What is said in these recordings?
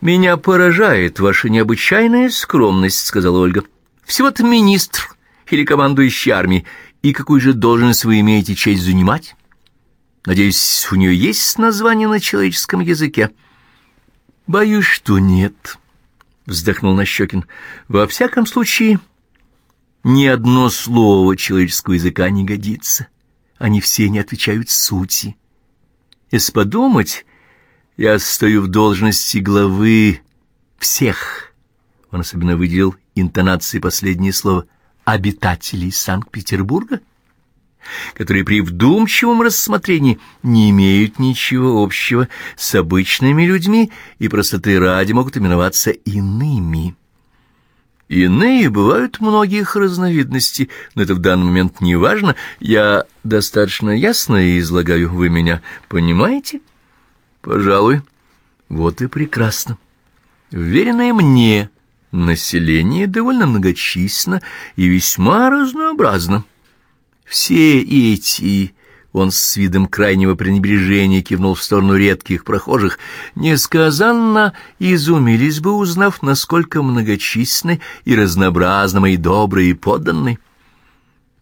«Меня поражает ваша необычайная скромность», — сказала Ольга. «Всего-то министр или командующий армией. И какую же должность вы имеете честь занимать? Надеюсь, у нее есть название на человеческом языке?» «Боюсь, что нет», — вздохнул Нащекин. «Во всяком случае, ни одно слово человеческого языка не годится. Они все не отвечают сути. Если подумать, я стою в должности главы всех, он особенно выделил интонации последнее слово, обитателей Санкт-Петербурга, которые при вдумчивом рассмотрении не имеют ничего общего с обычными людьми и простоты ради могут именоваться иными. Иные бывают многих разновидностей, но это в данный момент не важно. Я достаточно ясно излагаю, вы меня понимаете? Пожалуй. Вот и прекрасно. Вверенное мне население довольно многочисленно и весьма разнообразно. Все эти он с видом крайнего пренебрежения кивнул в сторону редких прохожих. Несказанно изумились бы, узнав, насколько многочисленны и разнообразны мои добрые подданные.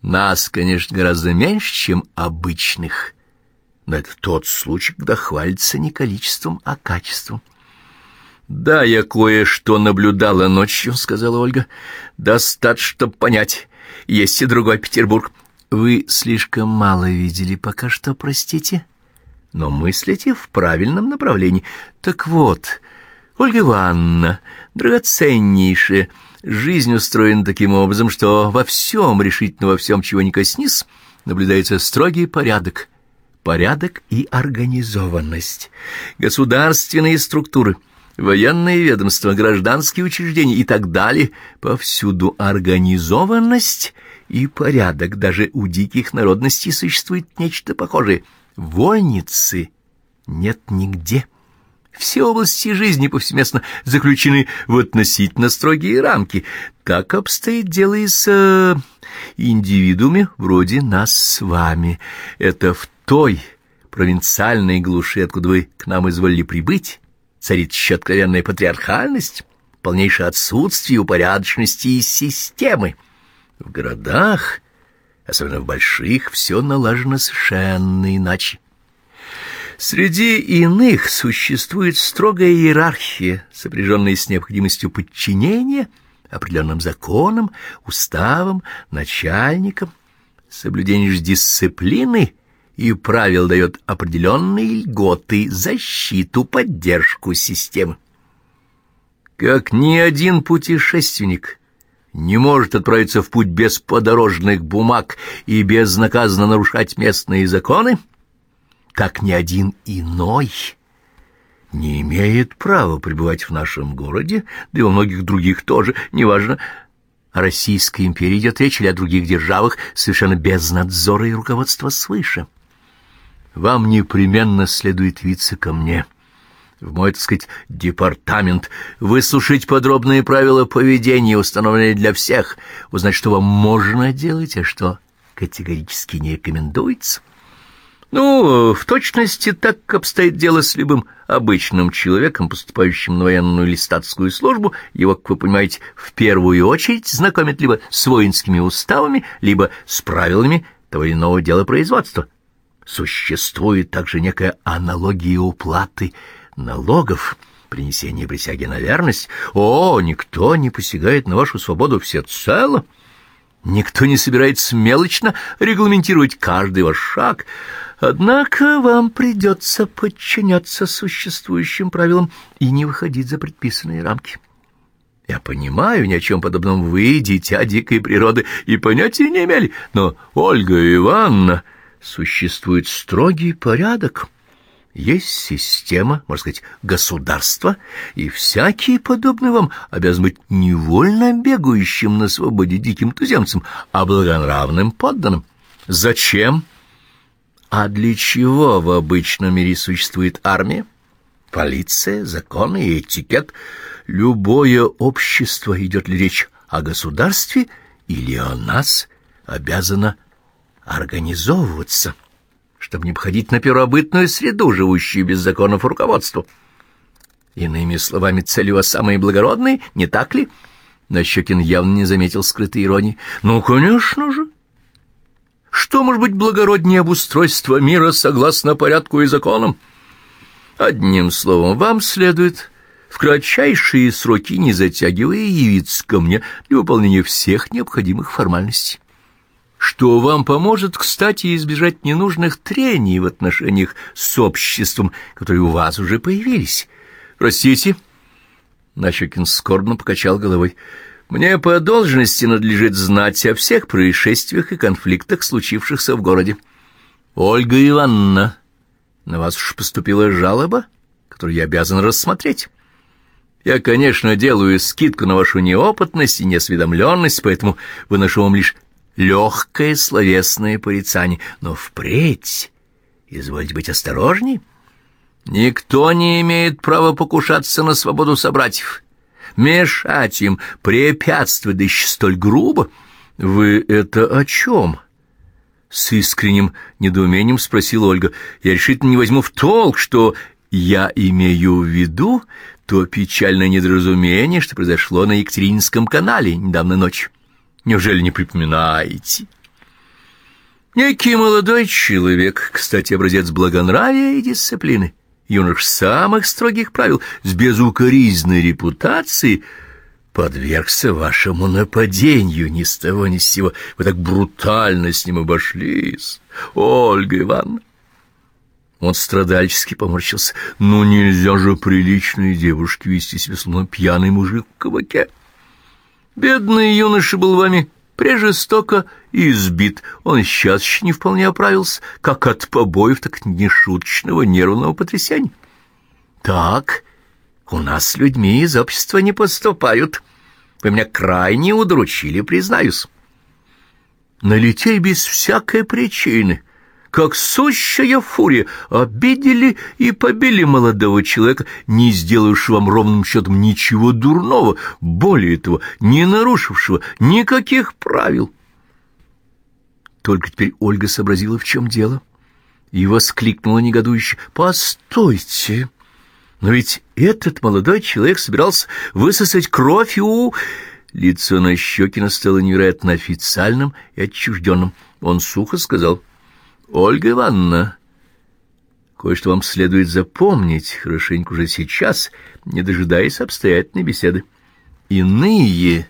Нас, конечно, гораздо меньше, чем обычных, но это тот случай, когда хвалится не количеством, а качеством. «Да, я кое-что наблюдала ночью», — сказала Ольга. «Достаточно, чтобы понять. Есть и другой Петербург. Вы слишком мало видели пока что, простите, но мыслите в правильном направлении. Так вот, Ольга Ивановна, драгоценнейшая, жизнь устроена таким образом, что во всем, решительно во всем, чего не коснись, наблюдается строгий порядок, порядок и организованность, государственные структуры — военные ведомства, гражданские учреждения и так далее. Повсюду организованность и порядок. Даже у диких народностей существует нечто похожее. Вольницы нет нигде. Все области жизни повсеместно заключены в относительно строгие рамки. Так обстоит дело и с э, индивидууме вроде нас с вами. Это в той провинциальной глуши, откуда вы к нам изволили прибыть, царит еще откровенная патриархальность, полнейшее отсутствие упорядоченности и системы. В городах, особенно в больших, все налажено совершенно иначе. Среди иных существует строгая иерархия, сопряженная с необходимостью подчинения определенным законам, уставам, начальникам. Соблюдение же дисциплины и правил дает определенные льготы, защиту, поддержку системы. Как ни один путешественник не может отправиться в путь без подорожных бумаг и безнаказанно нарушать местные законы, так ни один иной не имеет права пребывать в нашем городе, да и во многих других тоже, неважно, о Российской империи идет речь или о других державах, совершенно без надзора и руководства свыше вам непременно следует явиться ко мне, в мой, так сказать, департамент, выслушать подробные правила поведения, установленные для всех, узнать, что вам можно делать, а что категорически не рекомендуется. Ну, в точности так обстоит дело с любым обычным человеком, поступающим на военную или статскую службу. Его, как вы понимаете, в первую очередь знакомят либо с воинскими уставами, либо с правилами того или иного дела производства. Существует также некая аналогия уплаты налогов, принесения присяги на верность. О, никто не посягает на вашу свободу всецело. Никто не собирается мелочно регламентировать каждый ваш шаг. Однако вам придется подчиняться существующим правилам и не выходить за предписанные рамки. Я понимаю, ни о чем подобном вы, дитя дикой природы, и понятия не имели, но Ольга Ивановна существует строгий порядок. Есть система, можно сказать, государства, и всякий подобный вам обязан быть невольно бегающим на свободе диким туземцем, а благонравным подданным. Зачем? А для чего в обычном мире существует армия, полиция, законы и этикет? Любое общество, идет ли речь о государстве или о нас, обязано организовываться, чтобы не обходить на первобытную среду, живущую без законов руководства. Иными словами, цели у вас самые благородные, не так ли? Нащекин явно не заметил скрытой иронии. Ну, конечно же. Что может быть благороднее обустройства мира согласно порядку и законам? Одним словом, вам следует в кратчайшие сроки, не затягивая, явиться ко мне для выполнения всех необходимых формальностей. Что вам поможет, кстати, избежать ненужных трений в отношениях с обществом, которые у вас уже появились. Простите? Нащекин скорбно покачал головой. Мне по должности надлежит знать о всех происшествиях и конфликтах, случившихся в городе. Ольга Ивановна, на вас уж поступила жалоба, которую я обязан рассмотреть. Я, конечно, делаю скидку на вашу неопытность и неосведомленность, поэтому выношу вам лишь легкое словесное порицание, но впредь извольте быть осторожней. Никто не имеет права покушаться на свободу собратьев, мешать им, препятствовать, да еще столь грубо. Вы это о чем? С искренним недоумением спросила Ольга. Я решительно не возьму в толк, что я имею в виду то печальное недоразумение, что произошло на Екатерининском канале недавно ночью. Неужели не припоминаете? Некий молодой человек, кстати, образец благонравия и дисциплины, юнош самых строгих правил, с безукоризненной репутацией, подвергся вашему нападению ни с того ни с сего. Вы так брутально с ним обошлись, Ольга Ивановна. Он страдальчески поморщился. «Ну нельзя же приличной девушке вести себя, словно пьяный мужик в кабаке. Бедный юноша был вами прежестоко избит. Он сейчас еще не вполне оправился, как от побоев, так нешуточного нервного потрясения. Так, у нас с людьми из общества не поступают. Вы меня крайне удручили, признаюсь. Налетели без всякой причины, как сущая фурия, обидели и побили молодого человека, не сделавшего вам ровным счетом ничего дурного, более того, не нарушившего никаких правил. Только теперь Ольга сообразила, в чем дело, и воскликнула негодующе. «Постойте! Но ведь этот молодой человек собирался высосать кровь у...» Лицо на Нащекина стало невероятно официальным и отчужденным. Он сухо сказал, «Ольга Ивановна, кое-что вам следует запомнить хорошенько уже сейчас, не дожидаясь обстоятельной беседы. Иные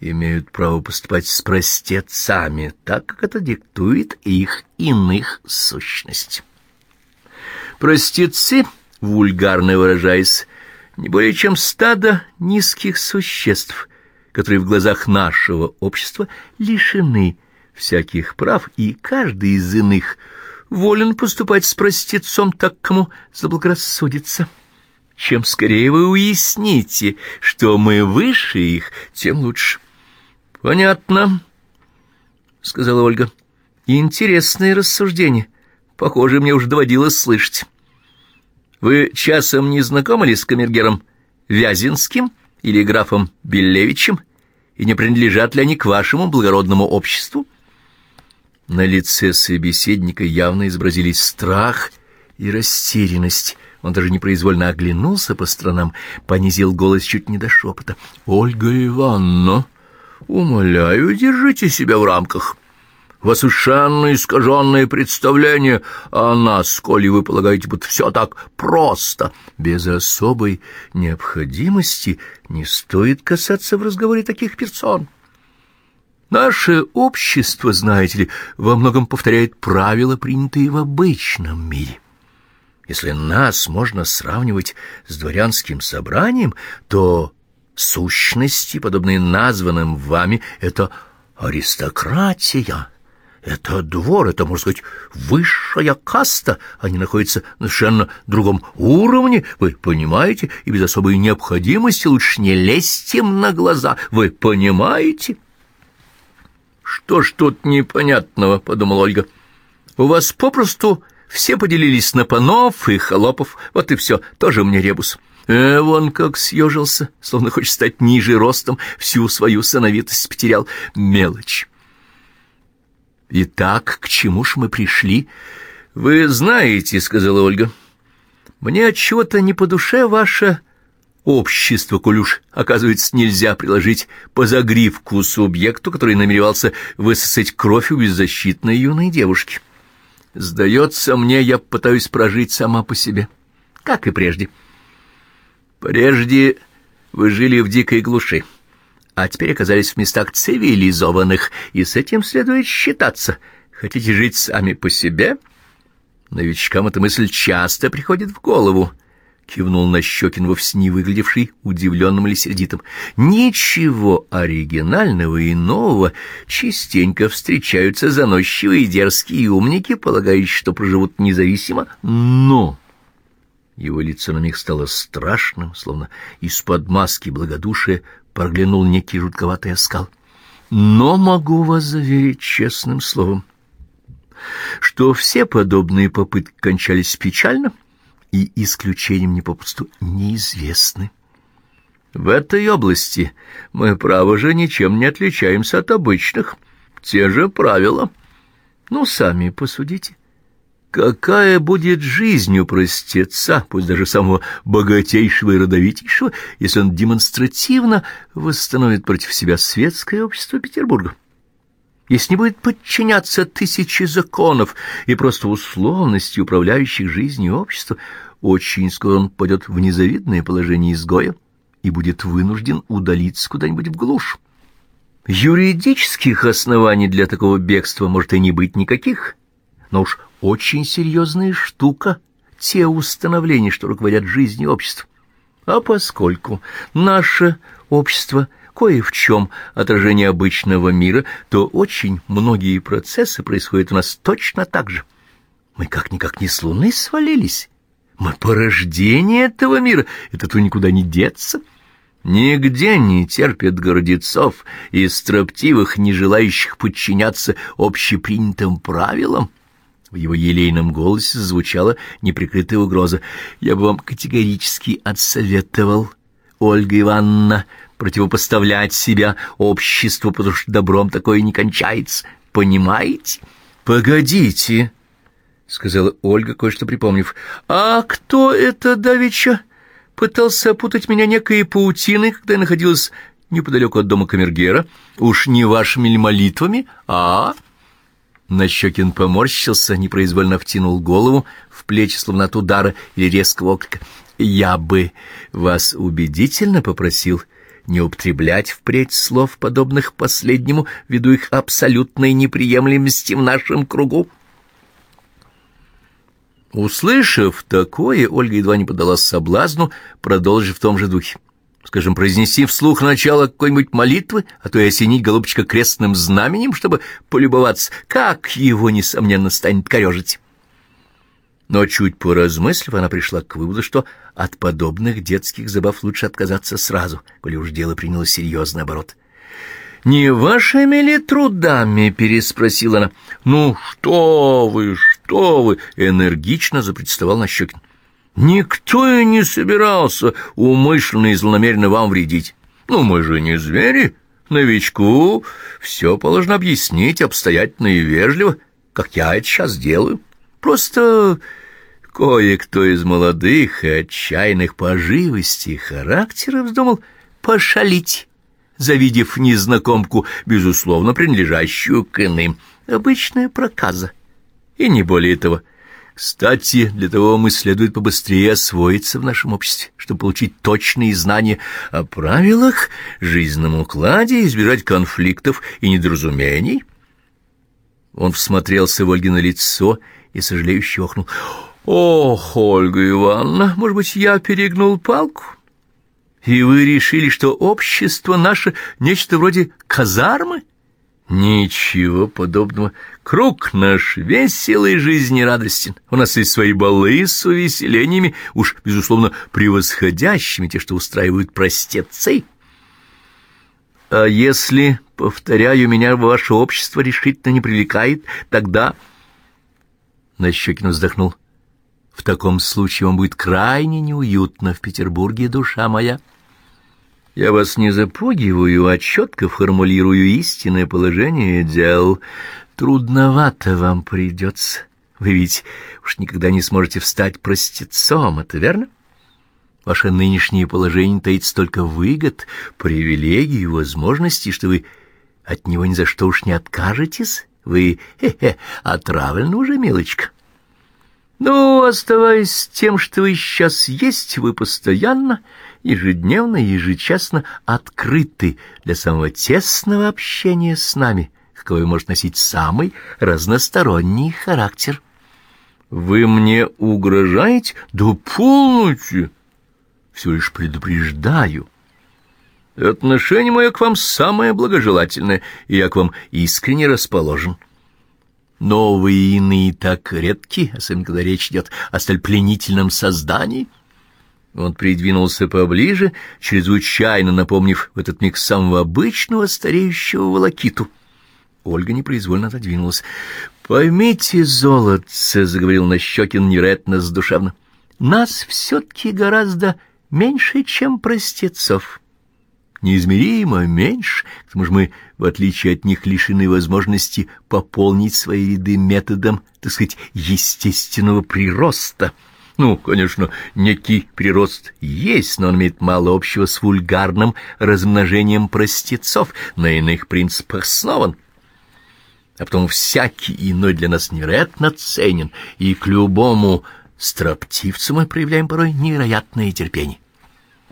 имеют право поступать с простецами, так как это диктует их иных сущность. Простецы, вульгарно выражаясь, не более чем стадо низких существ, которые в глазах нашего общества лишены всяких прав, и каждый из иных волен поступать с простецом так, кому заблагорассудится. Чем скорее вы уясните, что мы выше их, тем лучше. — Понятно, — сказала Ольга. — Интересные рассуждения. Похоже, мне уже доводилось слышать. Вы часом не знакомы ли с камергером Вязинским или графом Белевичем, и не принадлежат ли они к вашему благородному обществу? На лице собеседника явно изобразились страх и растерянность. Он даже непроизвольно оглянулся по сторонам, понизил голос чуть не до шепота. — Ольга Ивановна! Умоляю, держите себя в рамках. Вас совершенно искаженное представление о нас, коли вы полагаете, будто все так просто. Без особой необходимости не стоит касаться в разговоре таких персон. Наше общество, знаете ли, во многом повторяет правила, принятые в обычном мире. Если нас можно сравнивать с дворянским собранием, то Сущности, подобные названным вами, это аристократия. Это двор, это, можно сказать, высшая каста. Они находятся на совершенно другом уровне, вы понимаете, и без особой необходимости лучше не лезть им на глаза, вы понимаете? Что ж тут непонятного, — подумала Ольга. У вас попросту все поделились на панов и холопов, вот и все, тоже мне ребус. — Э, вон как съежился, словно хочет стать ниже ростом, всю свою сыновитость потерял. Мелочь. «Итак, к чему ж мы пришли?» «Вы знаете, — сказала Ольга, — мне отчего-то не по душе ваша общество, коль уж, оказывается, нельзя приложить по загривку субъекту, который намеревался высосать кровь у беззащитной юной девушки. Сдается мне, я пытаюсь прожить сама по себе, как и прежде. Прежде вы жили в дикой глуши, а теперь оказались в местах цивилизованных, и с этим следует считаться. Хотите жить сами по себе? Новичкам эта мысль часто приходит в голову —— кивнул на Щекин, вовсе не выглядевший удивленным или сердитым. «Ничего оригинального и нового. Частенько встречаются заносчивые дерзкие умники, полагающие, что проживут независимо, но...» Его лицо на миг стало страшным, словно из-под маски благодушия проглянул некий жутковатый оскал. «Но могу вас заверить честным словом, что все подобные попытки кончались печально» и исключением не попусту неизвестны. В этой области мы, право же, ничем не отличаемся от обычных. Те же правила. Ну, сами посудите. Какая будет жизнь у простеца, пусть даже самого богатейшего и родовитейшего, если он демонстративно восстановит против себя светское общество Петербурга? Если не будет подчиняться тысяче законов и просто условности, управляющих жизнью общества, очень скоро он пойдет в незавидное положение изгоя и будет вынужден удалиться куда-нибудь в глушь. Юридических оснований для такого бегства может и не быть никаких, но уж очень серьезная штука — те установления, что руководят жизнью общества. А поскольку наше общество кое в чем отражение обычного мира, то очень многие процессы происходят у нас точно так же. Мы как-никак не с луны свалились, мы порождение этого мира, это то никуда не деться. Нигде не терпят гордецов и строптивых, не желающих подчиняться общепринятым правилам. В его елейном голосе звучала неприкрытая угроза. «Я бы вам категорически отсоветовал, Ольга Ивановна, противопоставлять себя обществу, потому что добром такое не кончается. Понимаете?» «Погодите!» — сказала Ольга, кое-что припомнив. — А кто это давеча? Пытался опутать меня некой паутиной, когда я находилась неподалеку от дома камергера. Уж не вашими ли молитвами, а? Нащекин поморщился, непроизвольно втянул голову в плечи, словно от удара или резкого оклика. «Я бы вас убедительно попросил не употреблять впредь слов, подобных последнему, ввиду их абсолютной неприемлемости в нашем кругу». Услышав такое, Ольга едва не подалась соблазну, продолжив в том же духе. Скажем, произнести вслух начало какой-нибудь молитвы, а то и осенить голубчика крестным знаменем, чтобы полюбоваться, как его, несомненно, станет корежить. Но чуть поразмыслив, она пришла к выводу, что от подобных детских забав лучше отказаться сразу, коли уж дело приняло серьезный оборот. «Не вашими ли трудами?» — переспросила она. «Ну что вы, что вы!» — энергично запредставал Нащекин. «Никто и не собирался умышленно и злонамеренно вам вредить. Ну, мы же не звери. Новичку все положено объяснить обстоятельно и вежливо, как я это сейчас делаю. Просто кое-кто из молодых и отчаянных по живости и характера вздумал пошалить» завидев незнакомку, безусловно, принадлежащую к иным. Обычная проказа. И не более того. Кстати, для того мы следует побыстрее освоиться в нашем обществе, чтобы получить точные знания о правилах, жизненном укладе, избежать конфликтов и недоразумений. Он всмотрелся в Ольгино лицо и сожалеюще охнул. «Ох, Ольга Ивановна, может быть, я перегнул палку?» И вы решили, что общество наше нечто вроде казармы? Ничего подобного. Круг наш веселый, жизнерадостен. У нас есть свои балы с увеселениями, уж, безусловно, превосходящими те, что устраивают простецы. А если, повторяю, меня ваше общество решительно не привлекает, тогда... Нащекин вздохнул. В таком случае вам будет крайне неуютно в Петербурге, душа моя. Я вас не запугиваю, а четко формулирую истинное положение дел. Трудновато вам придется. Вы ведь уж никогда не сможете встать простецом, это верно? Ваше нынешнее положение таит столько выгод, привилегий и возможностей, что вы от него ни за что уж не откажетесь. Вы, хе-хе, отравлены уже, милочка. Ну, оставаясь тем, что вы сейчас есть, вы постоянно, ежедневно, ежечасно открыты для самого тесного общения с нами, каковой может носить самый разносторонний характер. Вы мне угрожаете? Да полностью. Всего лишь предупреждаю. Отношение мое к вам самое благожелательное, и я к вам искренне расположен. Новые иные так редки, особенно когда речь идет о столь пленительном создании. Он придвинулся поближе, чрезвычайно напомнив в этот миг самого обычного стареющего волокиту. Ольга непроизвольно отодвинулась. «Поймите, золотце», — заговорил Нащекин невероятно задушевно, — «нас все-таки гораздо меньше, чем простецов» неизмеримо меньше, к тому же мы, в отличие от них, лишены возможности пополнить свои ряды методом, так сказать, естественного прироста. Ну, конечно, некий прирост есть, но он имеет мало общего с вульгарным размножением простецов, на иных принципах основан. А потом всякий иной для нас невероятно ценен, и к любому строптивцу мы проявляем порой невероятное терпение.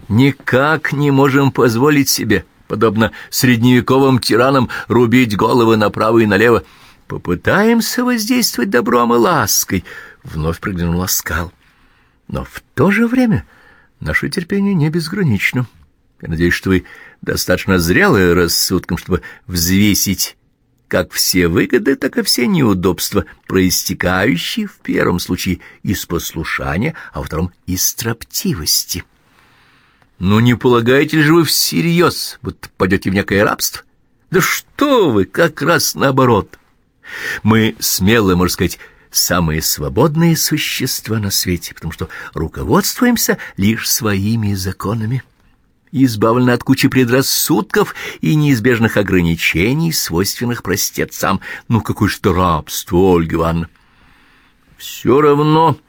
Никак не можем позволить себе, подобно средневековым тиранам, рубить головы направо и налево. Попытаемся воздействовать добром и лаской. Вновь проглянул оскал. Но в то же время наше терпение не безгранично. Я надеюсь, что вы достаточно зрелы рассудком, чтобы взвесить как все выгоды, так и все неудобства, проистекающие в первом случае из послушания, а во втором — из строптивости. Ну не полагаете же вы всерьез, вот пойдете в некое рабство? Да что вы, как раз наоборот. Мы смело, можно сказать, самые свободные существа на свете, потому что руководствуемся лишь своими законами, избавлены от кучи предрассудков и неизбежных ограничений, свойственных простецам. Ну, какое это рабство, Ольга Ивановна! Все равно... —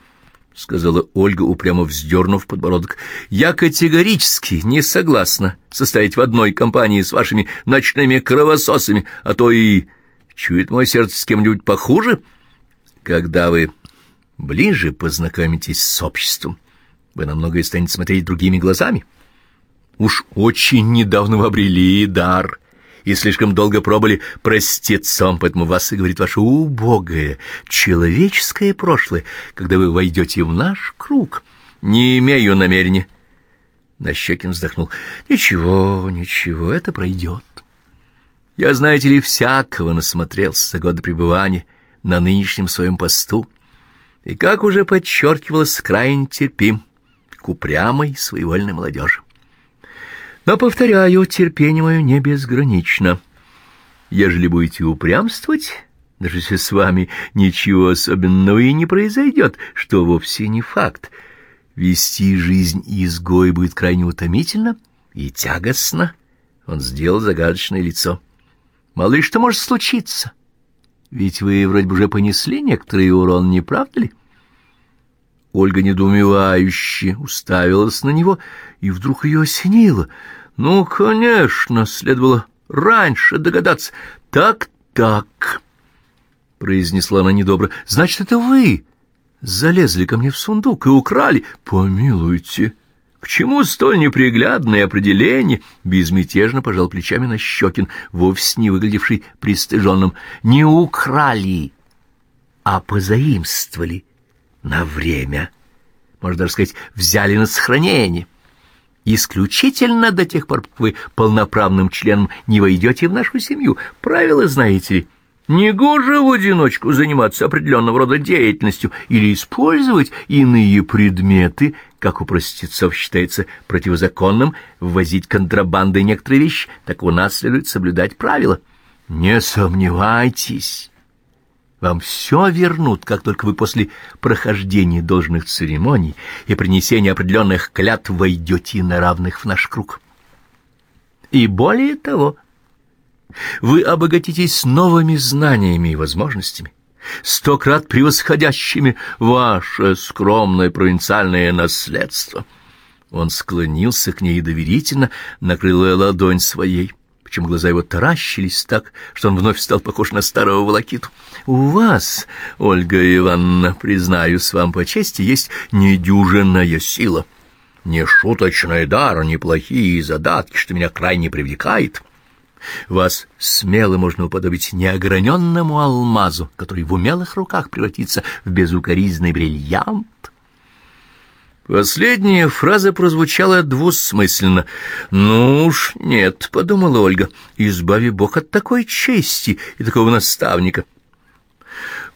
сказала Ольга, упрямо вздернув подбородок. — Я категорически не согласна состоять в одной компании с вашими ночными кровососами, а то и чует мое сердце с кем-нибудь похуже. Когда вы ближе познакомитесь с обществом, вы на многое станете смотреть другими глазами. Уж очень недавно вы обрели дар и слишком долго пробыли простецом, поэтому вас и говорит ваше убогое, человеческое прошлое, когда вы войдете в наш круг. Не имею намерения. Нащекин вздохнул. Ничего, ничего, это пройдет. Я, знаете ли, всякого насмотрелся за годы пребывания на нынешнем своем посту, и, как уже подчеркивалось, крайне терпим к упрямой своевольной молодежи. Но, повторяю, терпение мое не безгранично. Ежели будете упрямствовать, даже если с вами ничего особенного и не произойдет, что вовсе не факт, вести жизнь изгой будет крайне утомительно и тягостно. Он сделал загадочное лицо. Мало ли что может случиться. Ведь вы вроде бы уже понесли некоторый урон, не правда ли? Ольга недоумевающе уставилась на него, и вдруг ее осенило. «Ну, конечно, следовало раньше догадаться. Так-так», — произнесла она недобро, — «значит, это вы залезли ко мне в сундук и украли? Помилуйте». К чему столь неприглядное определение? Безмятежно пожал плечами на Щекин, вовсе не выглядевший пристыженным. Не украли, а позаимствовали на время. Можно даже сказать, взяли на сохранение. Исключительно до тех пор, пока вы полноправным членом не войдете в нашу семью. Правила знаете ли. Негоже в одиночку заниматься определенного рода деятельностью или использовать иные предметы, как у простецов считается противозаконным, ввозить контрабандой некоторые вещи, так у нас следует соблюдать правила. Не сомневайтесь, вам все вернут, как только вы после прохождения должных церемоний и принесения определенных клятв войдете на равных в наш круг. И более того, вы обогатитесь новыми знаниями и возможностями, сто крат превосходящими ваше скромное провинциальное наследство. Он склонился к ней доверительно накрыл ее ладонь своей, причем глаза его таращились так, что он вновь стал похож на старого волокиту. «У вас, Ольга Ивановна, признаюсь вам по чести, есть недюжинная сила, не шуточный дар, неплохие задатки, что меня крайне привлекает». Вас смело можно уподобить неограненному алмазу, который в умелых руках превратится в безукоризненный бриллиант. Последняя фраза прозвучала двусмысленно. «Ну уж нет», — подумала Ольга, — «избави Бог от такой чести и такого наставника».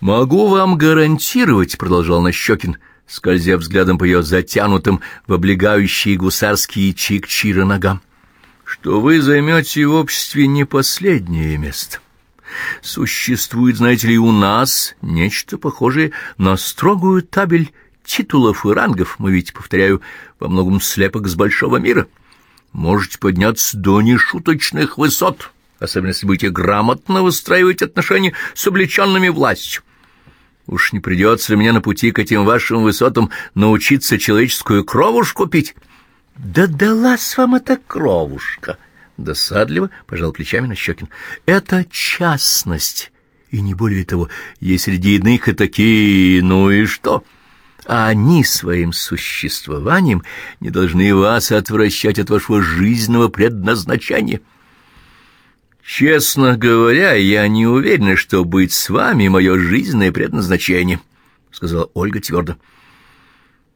«Могу вам гарантировать», — продолжал Нащекин, скользя взглядом по ее затянутым в облегающие гусарские чик-чира ногам, что вы займете в обществе не последнее место. Существует, знаете ли, у нас нечто похожее на строгую табель титулов и рангов. Мы ведь, повторяю, во многом слепок с большого мира. Можете подняться до нешуточных высот, особенно если будете грамотно выстраивать отношения с облеченными властью. Уж не придется ли мне на пути к этим вашим высотам научиться человеческую кровушку пить? «Да далась вам эта кровушка!» Досадливо пожал плечами Нащекин. «Это частность, и не более того, есть среди иных и такие, ну и что?» А они своим существованием не должны вас отвращать от вашего жизненного предназначения. Честно говоря, я не уверена, что быть с вами — мое жизненное предназначение, — сказала Ольга твердо.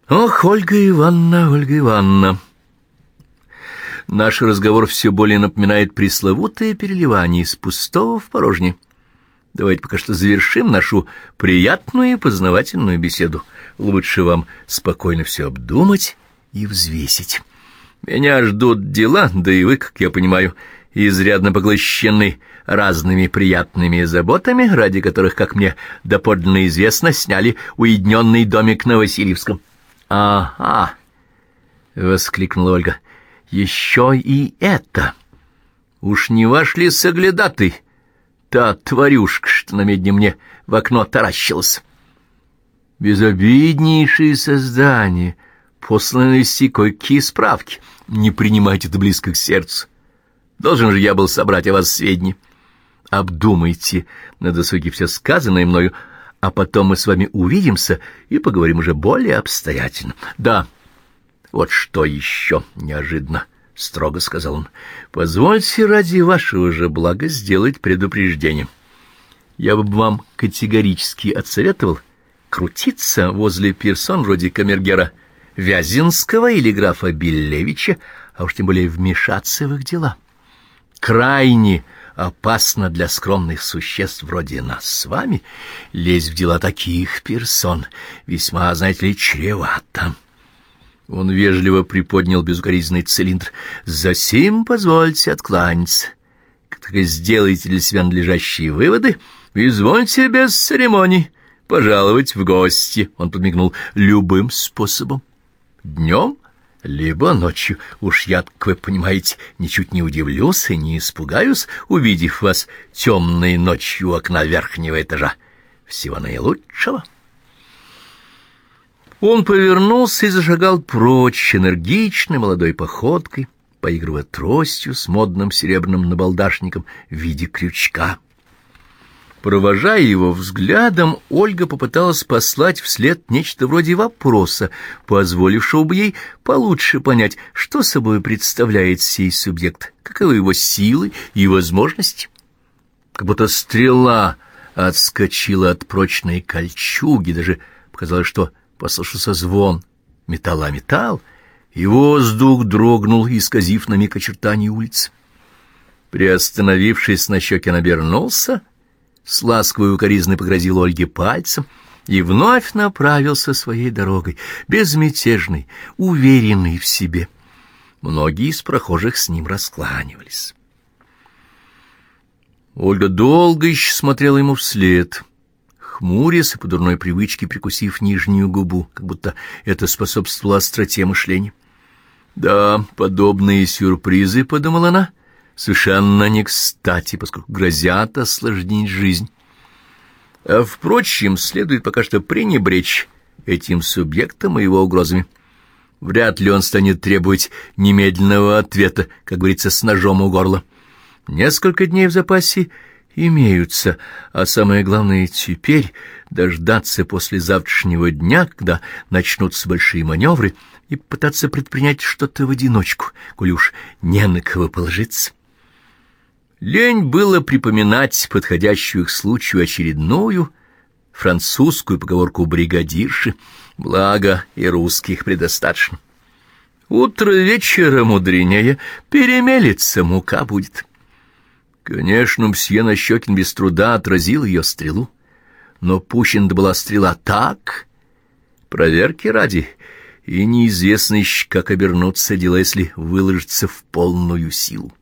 Ох, Ольга Ивановна, Ольга Ивановна! Наш разговор все более напоминает пресловутое переливание из пустого в порожнее. Давайте пока что завершим нашу приятную и познавательную беседу. Лучше вам спокойно все обдумать и взвесить. Меня ждут дела, да и вы, как я понимаю, изрядно поглощены разными приятными заботами, ради которых, как мне доподлинно известно, сняли уединенный домик на Васильевском. — Ага! — воскликнула Ольга. — еще и это. Уж не ваш ли соглядатый? Та тварюшка, что на медне мне в окно таращилась. Безобиднейшие создания, посланные кое-какие справки. Не принимайте это близко к сердцу. Должен же я был собрать о вас сведения. Обдумайте на досуге все сказанное мною, а потом мы с вами увидимся и поговорим уже более обстоятельно. Да, — вот что еще неожиданно, — строго сказал он, — позвольте ради вашего же блага сделать предупреждение. Я бы вам категорически отсоветовал крутиться возле персон вроде камергера Вязинского или графа Белевича, а уж тем более вмешаться в их дела. Крайне опасно для скромных существ вроде нас с вами лезть в дела таких персон, весьма, знаете ли, чревато. Он вежливо приподнял безукоризненный цилиндр. «Засим позвольте откланяться. Как сделаете для себя надлежащие выводы, извольте без церемоний пожаловать в гости». Он подмигнул любым способом. «Днем?» либо ночью. Уж я, как вы понимаете, ничуть не удивлюсь и не испугаюсь, увидев вас темной ночью у окна верхнего этажа. Всего наилучшего. Он повернулся и зашагал прочь энергичной молодой походкой, поигрывая тростью с модным серебряным набалдашником в виде крючка. Провожая его взглядом, Ольга попыталась послать вслед нечто вроде вопроса, позволившего бы ей получше понять, что собой представляет сей субъект, каковы его силы и возможности. Как будто стрела отскочила от прочной кольчуги, даже показалось, что послышался звон. Металл о металл, и воздух дрогнул, исказив на миг очертания улиц. Приостановившись, на щеке обернулся, с ласковой укоризной погрозил Ольге пальцем и вновь направился своей дорогой, безмятежный, уверенный в себе. Многие из прохожих с ним раскланивались. Ольга долго еще смотрела ему вслед — хмурясь и по дурной привычке прикусив нижнюю губу, как будто это способствовало остроте мышления. «Да, подобные сюрпризы, — подумала она, — совершенно не кстати, поскольку грозят осложнить жизнь. А, впрочем, следует пока что пренебречь этим субъектом и его угрозами. Вряд ли он станет требовать немедленного ответа, как говорится, с ножом у горла. Несколько дней в запасе имеются, а самое главное теперь дождаться после завтрашнего дня, когда начнутся большие маневры, и пытаться предпринять что-то в одиночку, коли уж не на кого положиться. Лень было припоминать подходящую к случаю очередную французскую поговорку бригадирши, благо и русских предостаточно. Утро вечера мудренее, перемелется мука будет. Конечно, мсье Нащекин без труда отразил ее стрелу, но пущена была стрела так, проверки ради, и неизвестно еще, как обернуться дела, если выложиться в полную силу.